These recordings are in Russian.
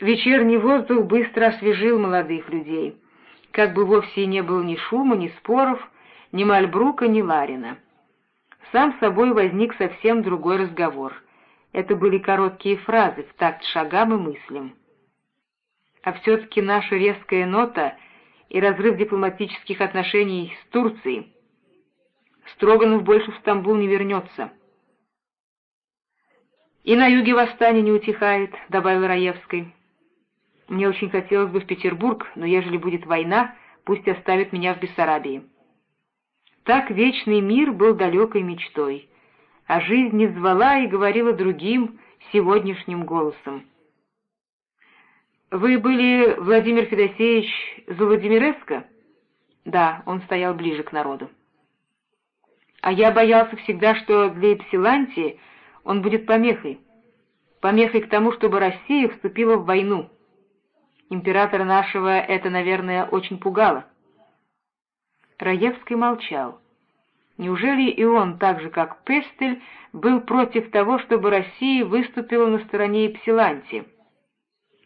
Вечерний воздух быстро освежил молодых людей, как бы вовсе не было ни шума, ни споров, ни Мальбрука, ни Ларина. Сам собой возник совсем другой разговор. Это были короткие фразы в такт шагам и мыслям. А все-таки наша резкая нота и разрыв дипломатических отношений с Турцией. Строганов больше в Стамбул не вернется. «И на юге восстание не утихает», — добавил Раевской. «Мне очень хотелось бы в Петербург, но ежели будет война, пусть оставит меня в Бессарабии». Так вечный мир был далекой мечтой, а жизнь не звала и говорила другим сегодняшним голосом. «Вы были, Владимир Федосеевич, за Владимиревска?» «Да, он стоял ближе к народу». «А я боялся всегда, что для Эпсилантии он будет помехой. Помехой к тому, чтобы Россия вступила в войну. Императора нашего это, наверное, очень пугало». Раевский молчал. Неужели и он, так же как Пестель, был против того, чтобы Россия выступила на стороне Эпсилантии?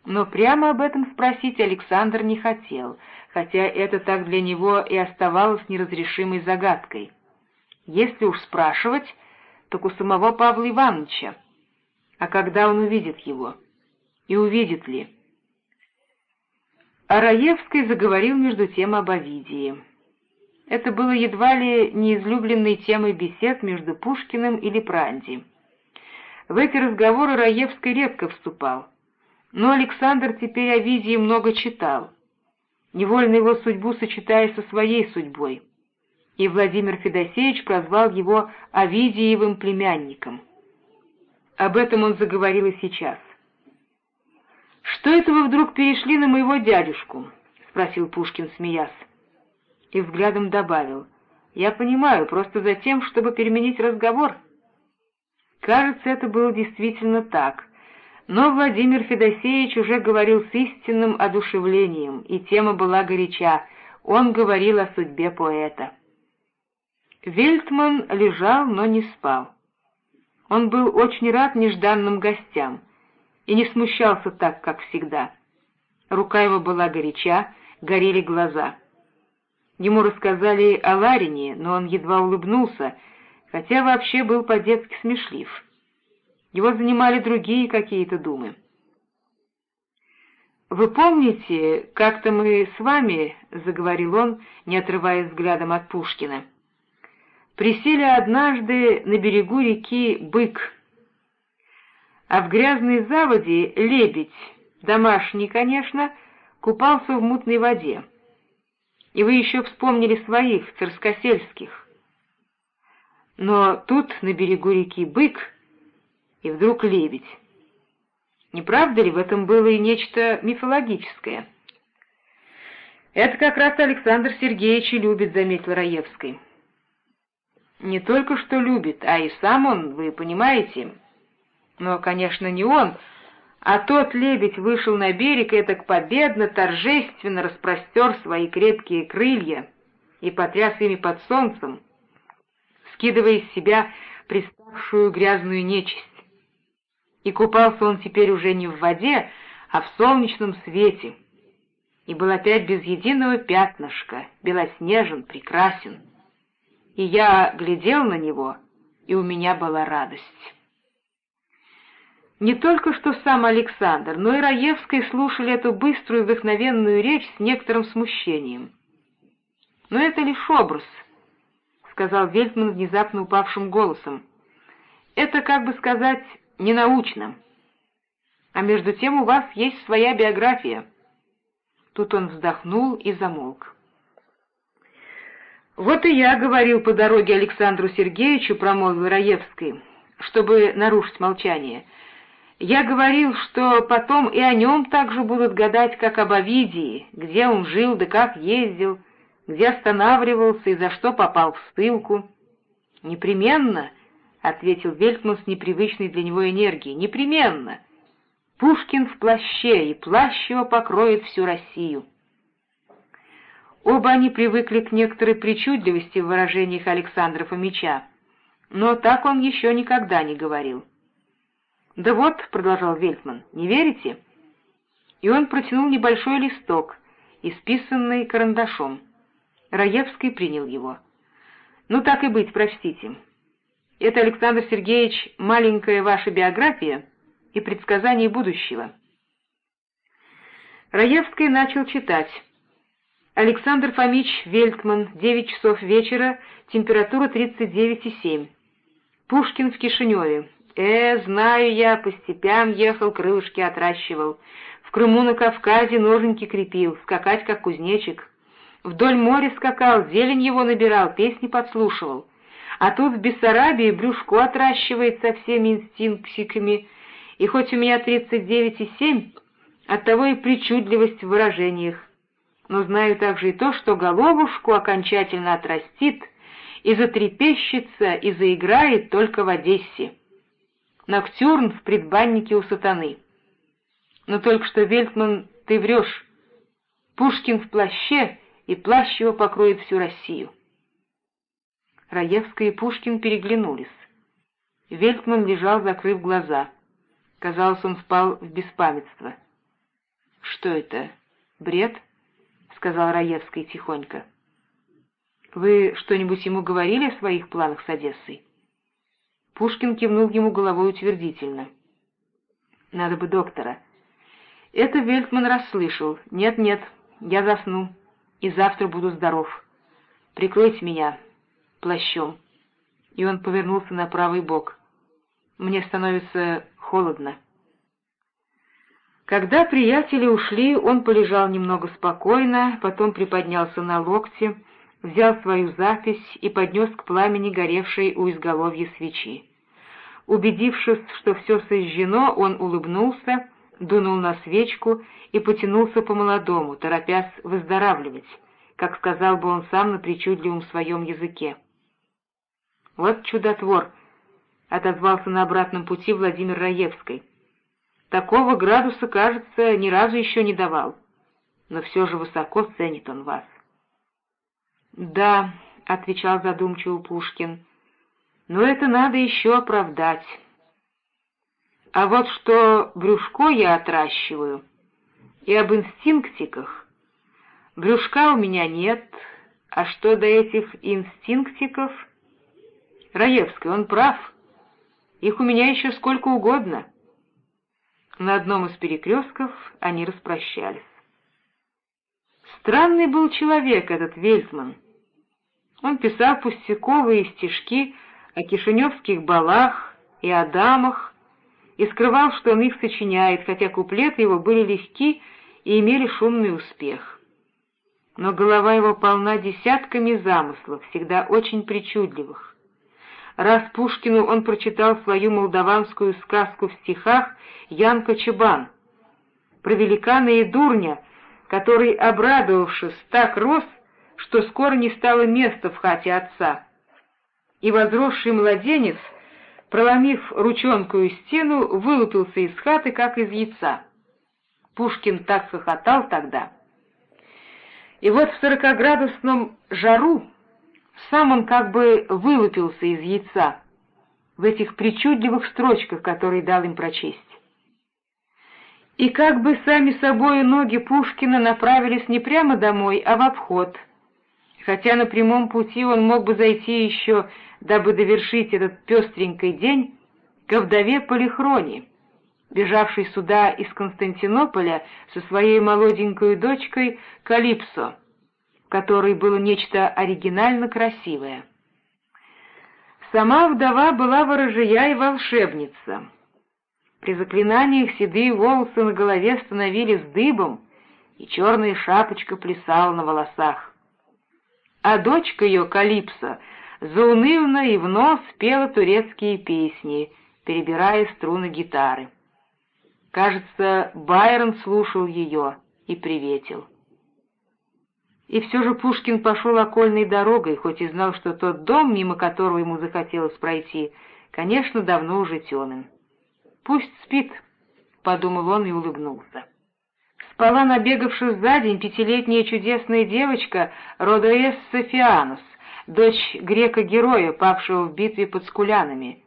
Но прямо об этом спросить Александр не хотел, хотя это так для него и оставалось неразрешимой загадкой. Если уж спрашивать, так у самого Павла Ивановича. А когда он увидит его? И увидит ли? А Раевский заговорил между тем об Овидии. Это было едва ли не излюбленной темой бесед между Пушкиным и Лепранди. В эти разговоры Раевский редко вступал — но Александр теперь о Видии много читал, невольно его судьбу сочетая со своей судьбой, и Владимир Федосеевич прозвал его Овидиевым племянником. Об этом он заговорил и сейчас. «Что это вы вдруг перешли на моего дядюшку?» — спросил Пушкин, смеясь. И взглядом добавил. «Я понимаю, просто за тем, чтобы переменить разговор». Кажется, это было действительно так — но Владимир Федосеевич уже говорил с истинным одушевлением, и тема была горяча. Он говорил о судьбе поэта. Вельтман лежал, но не спал. Он был очень рад нежданным гостям и не смущался так, как всегда. Рука его была горяча, горели глаза. Ему рассказали о Ларине, но он едва улыбнулся, хотя вообще был по-детски смешлив. Его занимали другие какие-то думы. «Вы помните, как-то мы с вами, — заговорил он, не отрывая взглядом от Пушкина, — присели однажды на берегу реки Бык, а в грязной заводе лебедь, домашний, конечно, купался в мутной воде. И вы еще вспомнили своих, царскосельских. Но тут, на берегу реки Бык, — и вдруг лебедь. Не правда ли в этом было и нечто мифологическое? «Это как раз Александр Сергеевич и любит», — заметил Раевский. «Не только что любит, а и сам он, вы понимаете. Но, конечно, не он, а тот лебедь вышел на берег и так победно, торжественно распростер свои крепкие крылья и потряс ими под солнцем, скидывая из себя приставшую грязную нечисть и купался он теперь уже не в воде, а в солнечном свете, и был опять без единого пятнышка, белоснежен, прекрасен. И я глядел на него, и у меня была радость. Не только что сам Александр, но и Раевский слушали эту быструю вдохновенную речь с некоторым смущением. «Но это лишь образ», — сказал Вельтман внезапно упавшим голосом. «Это, как бы сказать, ненаучным. А между тем у вас есть своя биография». Тут он вздохнул и замолк. «Вот и я говорил по дороге Александру Сергеевичу, — промолвил Раевский, — чтобы нарушить молчание. Я говорил, что потом и о нем также будут гадать, как об Овидии, где он жил да как ездил, где останавливался и за что попал в ссылку. Непременно ответил Вельтман с непривычной для него энергией. «Непременно! Пушкин в плаще, и плащ его покроет всю Россию». Оба они привыкли к некоторой причудливости в выражениях Александра Фомича, но так он еще никогда не говорил. «Да вот», — продолжал Вельтман, — «не верите? и он протянул небольшой листок, исписанный карандашом. Раевский принял его. «Ну, так и быть, прочтите. Это, Александр Сергеевич, маленькая ваша биография и предсказание будущего». Раевский начал читать. Александр Фомич Вельтман, 9 часов вечера, температура 39,7. Пушкин в Кишиневе. Э, знаю я, по степям ехал, крылышки отращивал. В Крыму на Кавказе ноженьки крепил, скакать как кузнечик. Вдоль моря скакал, зелень его набирал, песни подслушивал. А тут в Бессарабии брюшко отращивает со всеми инстинктиками, и хоть у меня 39,7, оттого и причудливость в выражениях но знаю также и то, что головушку окончательно отрастит и затрепещется и заиграет только в Одессе. Ноктюрн в предбаннике у сатаны. Но только что, Вельтман, ты врешь. Пушкин в плаще, и плащ его покроет всю Россию. Раевская и Пушкин переглянулись. Вельтман лежал, закрыв глаза. Казалось, он спал в беспамятство. Что это? Бред? — сказал Раевский тихонько. «Вы что-нибудь ему говорили о своих планах с Одессой?» Пушкин кивнул ему головой утвердительно. «Надо бы доктора». Это Вельтман расслышал. «Нет-нет, я засну, и завтра буду здоров. Прикройте меня плащом». И он повернулся на правый бок. «Мне становится холодно». Когда приятели ушли, он полежал немного спокойно, потом приподнялся на локте, взял свою запись и поднес к пламени горевшей у изголовья свечи. Убедившись, что все сожжено, он улыбнулся, дунул на свечку и потянулся по-молодому, торопясь выздоравливать, как сказал бы он сам на причудливом своем языке. «Вот чудотвор!» — отозвался на обратном пути Владимир Раевский. Такого градуса, кажется, ни разу еще не давал. Но все же высоко ценит он вас. «Да», — отвечал задумчиво Пушкин, — «но это надо еще оправдать. А вот что брюшко я отращиваю, и об инстинктиках. Брюшка у меня нет, а что до этих инстинктиков? Раевский, он прав, их у меня еще сколько угодно». На одном из перекрестков они распрощались. Странный был человек этот Вельтман. Он писал пустяковые стишки о кишиневских балах и о дамах, и скрывал, что он их сочиняет, хотя куплеты его были легки и имели шумный успех. Но голова его полна десятками замыслов, всегда очень причудливых. Раз Пушкину он прочитал свою молдаванскую сказку в стихах «Янка Чебан» про великана и дурня, который, обрадовавшись, так рос, что скоро не стало места в хате отца. И возросший младенец, проломив ручонкую стену, вылупился из хаты, как из яйца. Пушкин так хохотал тогда. И вот в сорокоградусном жару сам он как бы вылупился из яйца в этих причудливых строчках, которые дал им прочесть. И как бы сами собой ноги Пушкина направились не прямо домой, а в обход, хотя на прямом пути он мог бы зайти еще, дабы довершить этот пестренький день, ко вдове Полихроне, бежавшей сюда из Константинополя со своей молоденькой дочкой Калипсо в которой было нечто оригинально красивое. Сама вдова была ворожия и волшебница. При заклинаниях седые волосы на голове становились дыбом, и черная шапочка плясала на волосах. А дочка ее, Калипсо, заунывно и в нос пела турецкие песни, перебирая струны гитары. Кажется, Байрон слушал ее и приветил. И все же Пушкин пошел окольной дорогой, хоть и знал, что тот дом, мимо которого ему захотелось пройти, конечно, давно уже темен. «Пусть спит», — подумал он и улыбнулся. Спала, набегавшись за день, пятилетняя чудесная девочка Родоэсса Фианус, дочь грека-героя, павшего в битве под Скулянами.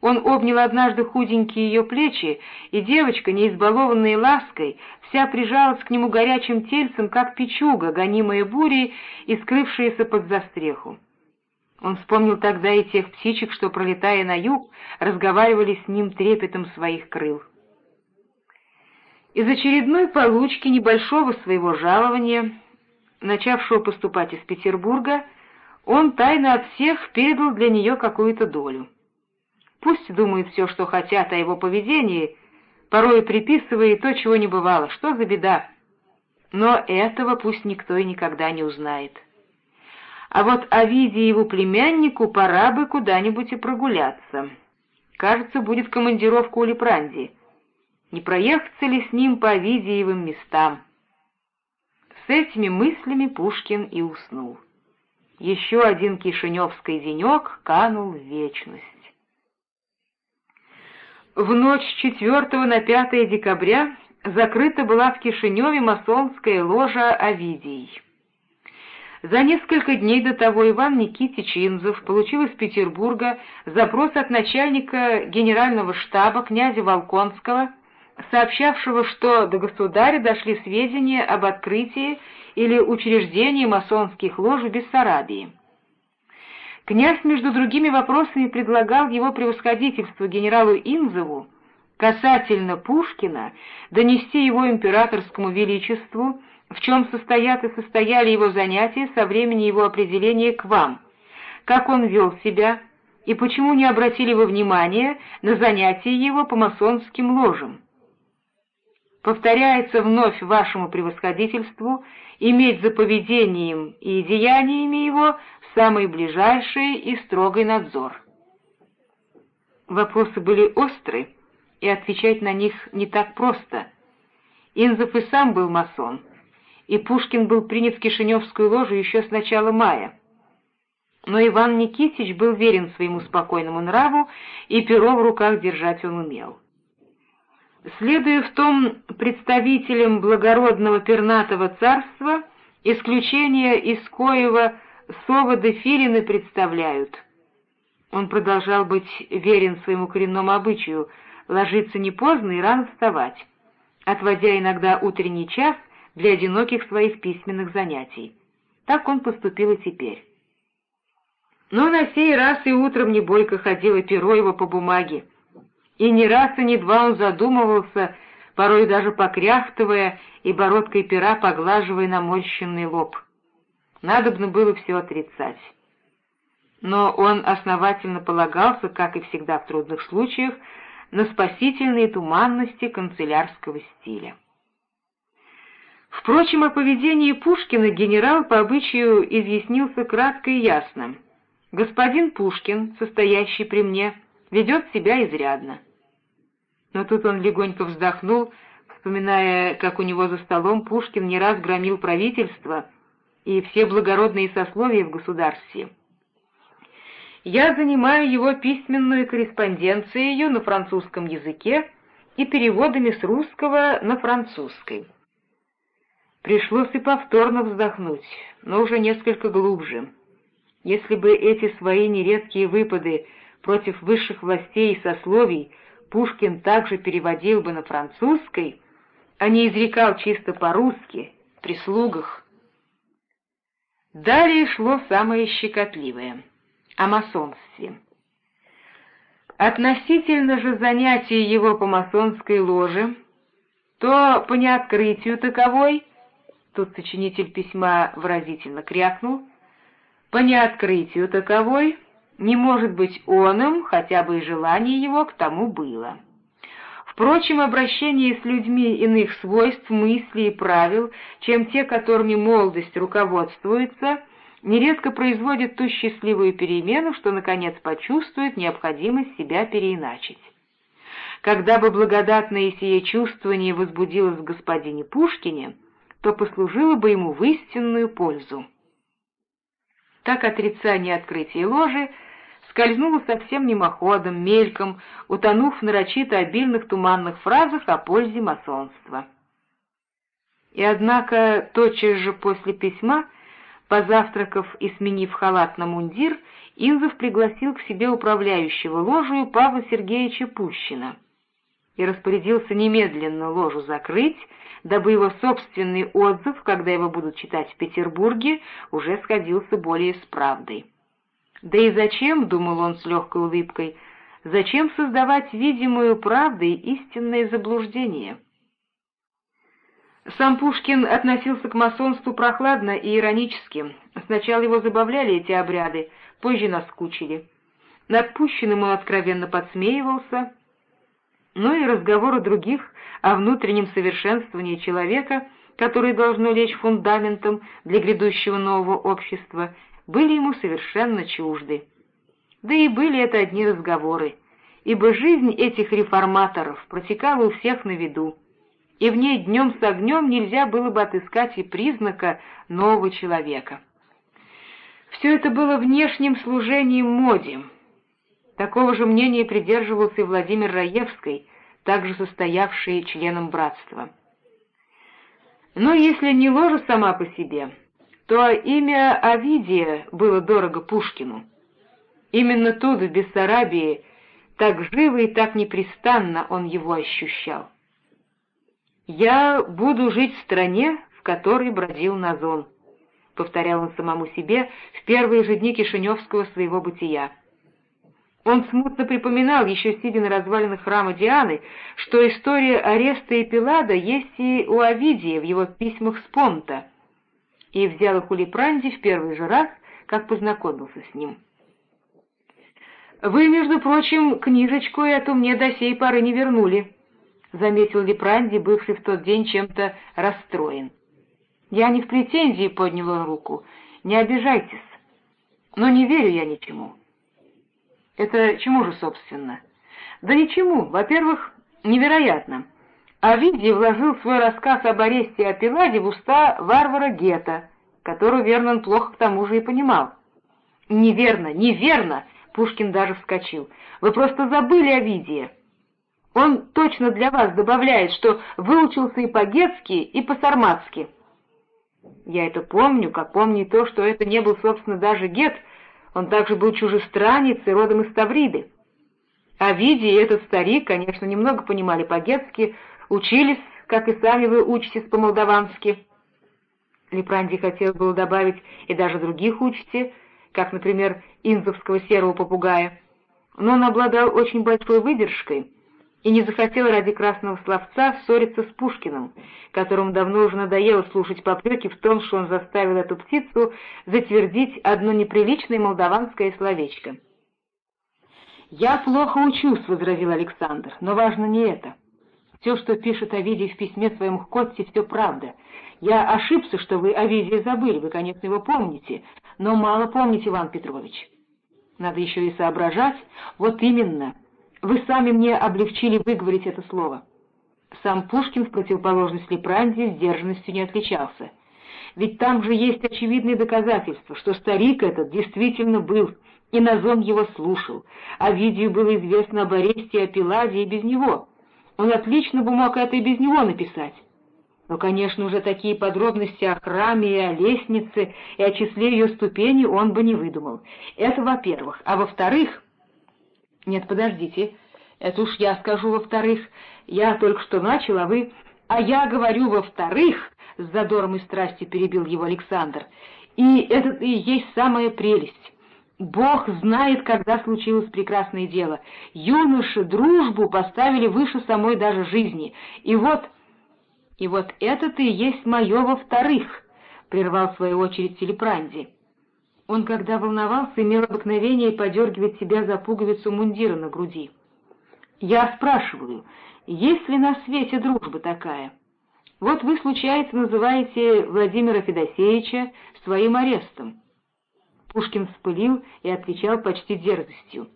Он обнял однажды худенькие ее плечи, и девочка, не избалованная лаской, вся прижалась к нему горячим тельцем, как печуга, гонимая бурей и скрывшаяся под застреху. Он вспомнил тогда и тех птичек, что, пролетая на юг, разговаривали с ним трепетом своих крыл. Из очередной получки небольшого своего жалования, начавшего поступать из Петербурга, он тайно от всех передал для нее какую-то долю. Пусть думают все, что хотят о его поведении, порой приписывая то, чего не бывало, что за беда. Но этого пусть никто и никогда не узнает. А вот о виде его племяннику пора бы куда-нибудь и прогуляться. Кажется, будет командировка у Лепранди. Не проехаться ли с ним по Овидиевым местам? С этими мыслями Пушкин и уснул. Еще один кишиневский денек канул в вечность. В ночь 4 на 5 декабря закрыта была в Кишиневе масонская ложа Овидий. За несколько дней до того Иван Никитич Инзов получил из Петербурга запрос от начальника генерального штаба князя Волконского, сообщавшего, что до государя дошли сведения об открытии или учреждении масонских лож в Бессарабии. Князь, между другими вопросами, предлагал его превосходительству генералу Инзову касательно Пушкина донести его императорскому величеству, в чем состоят и состояли его занятия со времени его определения к вам, как он вел себя и почему не обратили вы внимания на занятия его по масонским ложам. Повторяется вновь вашему превосходительству иметь за поведением и деяниями его самый ближайший и строгий надзор. Вопросы были остры, и отвечать на них не так просто. Инзов и сам был масон, и Пушкин был принят в Кишиневскую ложу еще с начала мая. Но Иван Никитич был верен своему спокойному нраву, и перо в руках держать он умел. Следуя в том представителям благородного пернатого царства, исключение из коего соводы филины представляют. Он продолжал быть верен своему коренному обычаю, ложиться не поздно и рано вставать, отводя иногда утренний час для одиноких своих письменных занятий. Так он поступил и теперь. Но на сей раз и утром не бойко ходило перо его по бумаге, и ни раз и ни два он задумывался, порой даже покряхтывая и бородкой пера поглаживая наморщенный лоб. Надобно было все отрицать. Но он основательно полагался, как и всегда в трудных случаях, на спасительные туманности канцелярского стиля. Впрочем, о поведении Пушкина генерал по обычаю изъяснился кратко и ясно. «Господин Пушкин, состоящий при мне, ведет себя изрядно». Но тут он легонько вздохнул, вспоминая, как у него за столом Пушкин не раз громил правительство — и все благородные сословия в государстве. Я занимаю его письменную корреспонденцию на французском языке и переводами с русского на французский. Пришлось и повторно вздохнуть, но уже несколько глубже. Если бы эти свои нередкие выпады против высших властей и сословий Пушкин также переводил бы на французский, а не изрекал чисто по-русски, при слугах, Далее шло самое щекотливое — о масонстве. Относительно же занятий его по масонской ложе, то по неоткрытию таковой, тут сочинитель письма выразительно крякнул, по неоткрытию таковой не может быть оном, хотя бы и желание его к тому было. Впрочем, обращение с людьми иных свойств, мыслей и правил, чем те, которыми молодость руководствуется, нередко производит ту счастливую перемену, что, наконец, почувствует необходимость себя переиначить. Когда бы благодатное сие чувствование возбудилось в господине Пушкине, то послужило бы ему в истинную пользу. Так отрицание открытия ложи — скользнула совсем мимоходом, мельком, утонув в нарочито обильных туманных фразах о пользе масонства. И однако тотчас же после письма Позавтракав и сменив халат на мундир, Инзов пригласил к себе управляющего ложью Павла Сергеевича Пущина и распорядился немедленно ложу закрыть, дабы его собственный отзыв, когда его будут читать в Петербурге, уже сходился более с правдой. Да и зачем, — думал он с легкой улыбкой, — зачем создавать видимую правдой истинное заблуждение? Сам Пушкин относился к масонству прохладно и иронически. Сначала его забавляли эти обряды, позже наскучили. Над Пущиным он откровенно подсмеивался, но и разговоры других о внутреннем совершенствовании человека, которое должно лечь фундаментом для грядущего нового общества, были ему совершенно чужды. Да и были это одни разговоры, ибо жизнь этих реформаторов протекала у всех на виду и в ней днем с огнем нельзя было бы отыскать и признака нового человека. Все это было внешним служением моде. Такого же мнения придерживался и Владимир Раевский, также состоявший членом братства. Но если не ложа сама по себе, то имя Овидия было дорого Пушкину. Именно тут, в Бессарабии, так живо и так непрестанно он его ощущал. «Я буду жить в стране, в которой бродил Назон», — повторял он самому себе в первые же дни Кишиневского своего бытия. Он смутно припоминал, еще сидя на развалинах храма Дианы, что история ареста и Пилада есть и у Овидия в его письмах с Понта, и взял у Лепранди в первый же раз, как познакомился с ним. «Вы, между прочим, книжечку эту мне до сей поры не вернули», — заметил Лепранди, бывший в тот день чем-то расстроен. «Я не в претензии», — поднял он руку, — «не обижайтесь. Но не верю я ничему». «Это чему же, собственно?» «Да ничему. Во-первых, невероятно. Овидий вложил свой рассказ об аресте и Пиладе в уста варвара Гета, которого Вернон плохо к тому же и понимал». «Неверно, неверно!» — Пушкин даже вскочил. «Вы просто забыли Овидия». Он точно для вас добавляет, что выучился и по-гетски, и по-сарматски. Я это помню, как помню то, что это не был, собственно, даже гет, он также был чужестранец и родом из Тавриды. А и этот старик, конечно, немного понимали по-гетски, учились, как и сами вы учитесь по-молдавански. Лепранди хотел было добавить и даже других учите, как, например, инзовского серого попугая, но он обладал очень большой выдержкой — и не захотел ради красного словца ссориться с Пушкиным, которому давно уже надоело слушать попреки в том, что он заставил эту птицу затвердить одно неприличное молдаванское словечко. «Я плохо учусь», — возразил Александр, — «но важно не это. Все, что пишет Овидий в письме своему к Котте, все правда. Я ошибся, что вы Овидия забыли, вы, конечно, его помните, но мало помните, Иван Петрович. Надо еще и соображать. Вот именно». Вы сами мне облегчили выговорить это слово. Сам Пушкин, в противоположность Лепранди, сдержанностью не отличался. Ведь там же есть очевидные доказательства, что старик этот действительно был, и Назон его слушал, а Видию было известно об аресте и о Пиладе и без него. Он отлично бы мог это и без него написать. Но, конечно, уже такие подробности о храме и о лестнице, и о числе ее ступеней он бы не выдумал. Это во-первых. А во-вторых... Нет, подождите, это уж я скажу во-вторых. Я только что начал, а вы... А я говорю во-вторых, — с задором и страстью перебил его Александр, — и это и есть самая прелесть. Бог знает, когда случилось прекрасное дело. Юноши дружбу поставили выше самой даже жизни. И вот... И вот это-то и есть мое во-вторых, — прервал в свою очередь Телепранди. Он, когда волновался, имел обыкновение подергивать себя за пуговицу мундира на груди. «Я спрашиваю, есть ли на свете дружба такая? Вот вы, случается, называете Владимира Федосеевича своим арестом». Пушкин вспылил и отвечал почти дерзостью.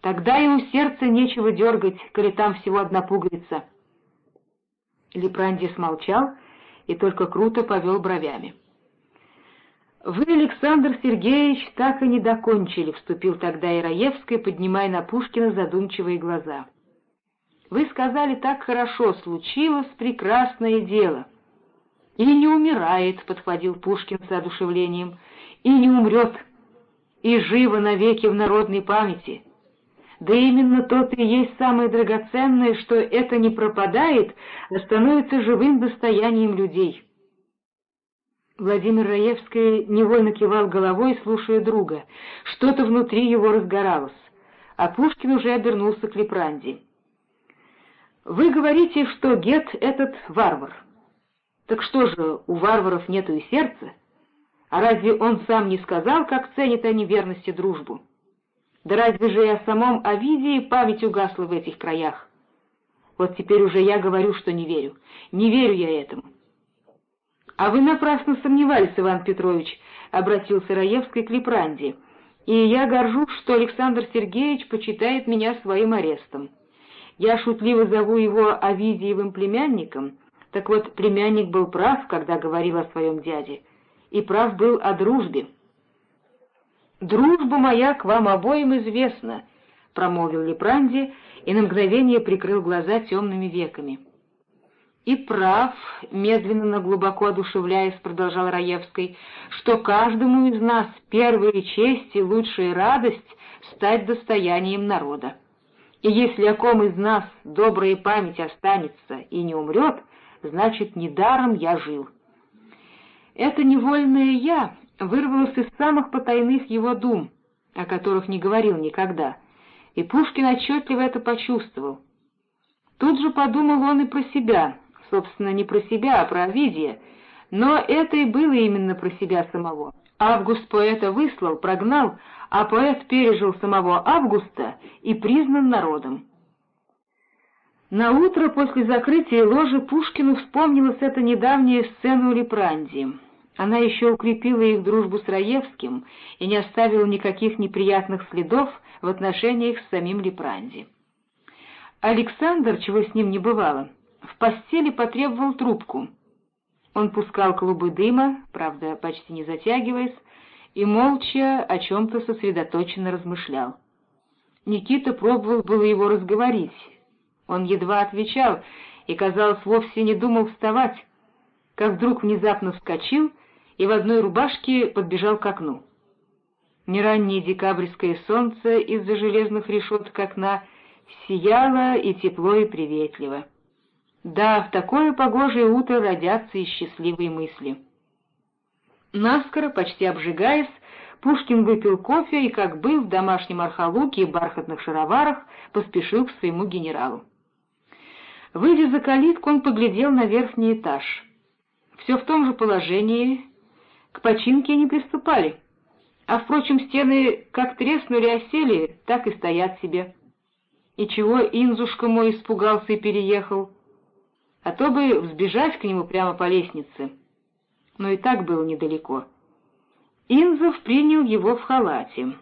«Тогда ему сердце нечего дергать, коли там всего одна пуговица». Лепранди смолчал и только круто повел бровями. «Вы, Александр Сергеевич, так и не докончили», — вступил тогда Ираевская, поднимая на Пушкина задумчивые глаза. «Вы сказали так хорошо, случилось прекрасное дело. «И не умирает», — подхватил Пушкин с одушевлением, — «и не умрет, и живо навеки в народной памяти». Да именно то и есть самое драгоценное, что это не пропадает, а становится живым достоянием людей. Владимир Раевский невольно кивал головой, слушая друга. Что-то внутри его разгоралось, а Пушкин уже обернулся к Лепранди. «Вы говорите, что Гет — этот варвар. Так что же, у варваров нету и сердца? А разве он сам не сказал, как ценят они верность и дружбу?» Да разве же и о самом Овидии память угасла в этих краях? Вот теперь уже я говорю, что не верю. Не верю я этому. — А вы напрасно сомневались, Иван Петрович, — обратился Раевский к Лепранде, — и я горжусь, что Александр Сергеевич почитает меня своим арестом. Я шутливо зову его Овидиевым племянником, так вот племянник был прав, когда говорил о своем дяде, и прав был о дружбе. «Дружба моя к вам обоим известна», — промолвил Лепранди и на мгновение прикрыл глаза темными веками. «И прав», — медленно, но глубоко одушевляясь, продолжал Раевский, «что каждому из нас первая честь и лучшая радость стать достоянием народа. И если о ком из нас добрая память останется и не умрет, значит, недаром я жил». Это невольное «я» вырвалось из самых потайных его дум, о которых не говорил никогда, и Пушкин отчетливо это почувствовал. Тут же подумал он и про себя, собственно, не про себя, а про Овидия, но это и было именно про себя самого. Август поэта выслал, прогнал, а поэт пережил самого Августа и признан народом. На утро после закрытия ложи Пушкину вспомнилась эта недавняя сцена у Лепранди. Она еще укрепила их дружбу с Раевским и не оставила никаких неприятных следов в отношениях с самим Лепранди. Александр, чего с ним не бывало, в постели потребовал трубку. Он пускал клубы дыма, правда, почти не затягиваясь, и молча о чем-то сосредоточенно размышлял. Никита пробовал было его разговорить. Он едва отвечал и, казалось, вовсе не думал вставать, как вдруг внезапно вскочил и в одной рубашке подбежал к окну. Нераннее декабрьское солнце из-за железных решеток окна сияло и тепло, и приветливо. Да, в такое погожее утро родятся и счастливые мысли. Наскоро, почти обжигаясь, Пушкин выпил кофе и, как был в домашнем архалуке и бархатных шароварах, поспешил к своему генералу. Выйдя за калитку, он поглядел на верхний этаж. Все в том же положении, к починке не приступали. А, впрочем, стены как треснули, осели, так и стоят себе. И чего Инзушка мой испугался и переехал? А то бы взбежать к нему прямо по лестнице. Но и так было недалеко. Инзов принял его в халате.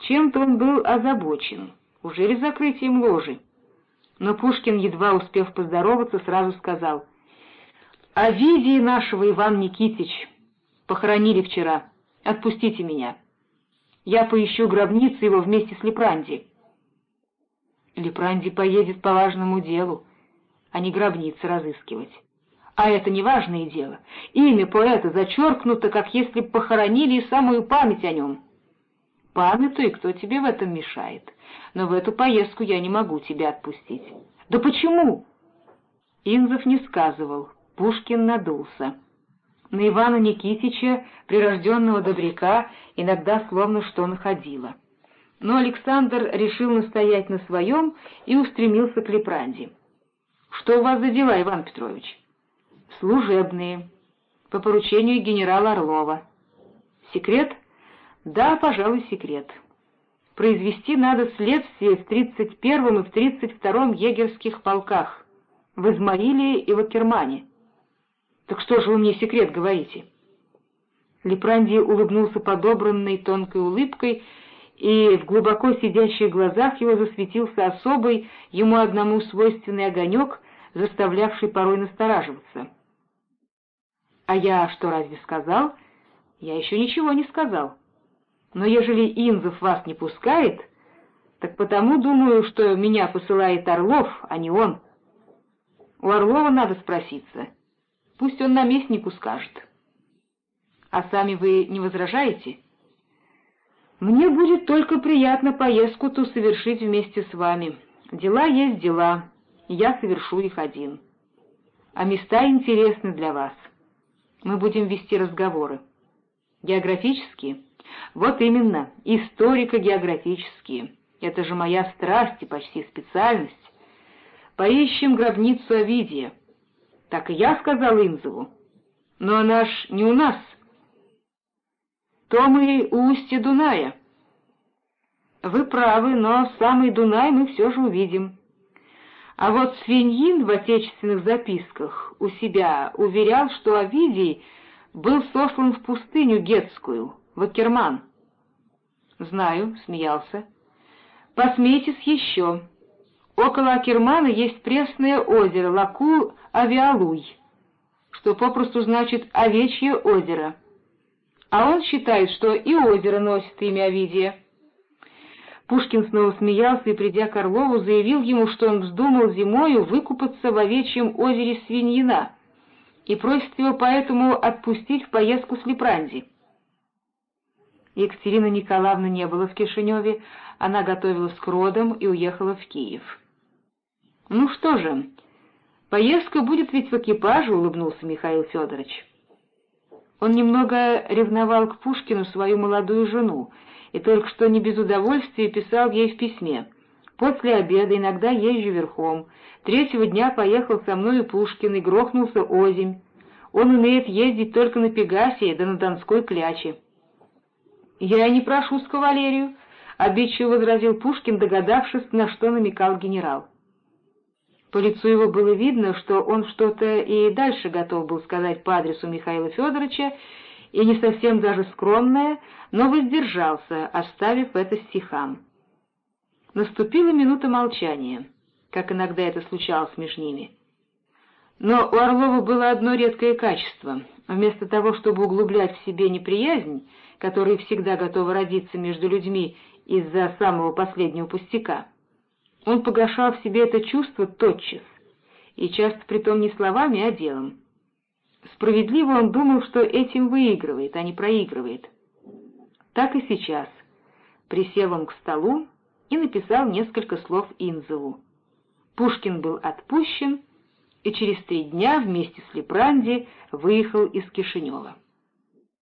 Чем-то он был озабочен. Уже ли закрытием ложи? Но Пушкин, едва успев поздороваться, сразу сказал, «О виде нашего Иван Никитич!» Похоронили вчера. Отпустите меня. Я поищу гробницу его вместе с Лепранди. Лепранди поедет по важному делу, а не гробницы разыскивать. А это не важное дело. Имя поэта зачеркнуто, как если бы похоронили и самую память о нем. Памятуй, кто тебе в этом мешает. Но в эту поездку я не могу тебя отпустить. Да почему? Инзов не сказывал. Пушкин надулся. На Ивана Никитича, прирожденного добряка, иногда словно что находило. Но Александр решил настоять на своем и устремился к Лепранде. «Что у вас за дела, Иван Петрович?» «Служебные. По поручению генерала Орлова». «Секрет?» «Да, пожалуй, секрет. Произвести надо следствие в 31-м и в 32-м егерских полках, в Измаиле и в Акермане. Так что же вы мне секрет говорите?» Лепрандий улыбнулся подобранной тонкой улыбкой, и в глубоко сидящих глазах его засветился особый, ему одному свойственный огонек, заставлявший порой настораживаться. «А я что, разве сказал?» «Я еще ничего не сказал. Но ежели Инзов вас не пускает, так потому думаю, что меня посылает Орлов, а не он. У Орлова надо спроситься». Пусть он наместнику скажет. А сами вы не возражаете? Мне будет только приятно поездку ту совершить вместе с вами. Дела есть дела, я совершу их один. А места интересны для вас. Мы будем вести разговоры. Географические? Вот именно, историко-географические. Это же моя страсть и почти специальность. Поищем гробницу Овидия. Так и я сказал Инзову. Но она ж не у нас. То мы у устья Дуная. Вы правы, но самый Дунай мы все же увидим. А вот Свиньин в отечественных записках у себя уверял, что Овидий был сослан в пустыню Гетскую, в Акерман. «Знаю», — смеялся. «Посмейтесь еще. Около Акермана есть пресное озеро Лакул-Авиалуй, что попросту значит «овечье озеро». А он считает, что и озеро носит имя Овидия. Пушкин снова смеялся и, придя к Орлову, заявил ему, что он вздумал зимою выкупаться в овечьем озере Свиньина и просит его поэтому отпустить в поездку с Лепранди. Екатерина Николаевна не была в Кишиневе, она готовилась к родам и уехала в Киев. «Ну что же, поездка будет ведь в экипаже», — улыбнулся Михаил Федорович. Он немного ревновал к Пушкину свою молодую жену, и только что не без удовольствия писал ей в письме. После обеда иногда езжу верхом. Третьего дня поехал со мною Пушкин и грохнулся озимь. Он умеет ездить только на Пегасе да на Донской кляче. «Я и не прошу с кавалерию», — обидчиво возразил Пушкин, догадавшись, на что намекал генерал. По лицу его было видно, что он что-то и дальше готов был сказать по адресу Михаила Федоровича, и не совсем даже скромное, но воздержался, оставив это стихам. Наступила минута молчания, как иногда это случалось между ними. Но у Орлова было одно редкое качество. Вместо того, чтобы углублять в себе неприязнь, которая всегда готова родиться между людьми из-за самого последнего пустяка, он погашал в себе это чувство тотчас, и часто притом не словами, а делом. Справедливо он думал, что этим выигрывает, а не проигрывает. Так и сейчас. Присел он к столу и написал несколько слов Инзову. Пушкин был отпущен и через три дня вместе с Лепранди выехал из Кишинева.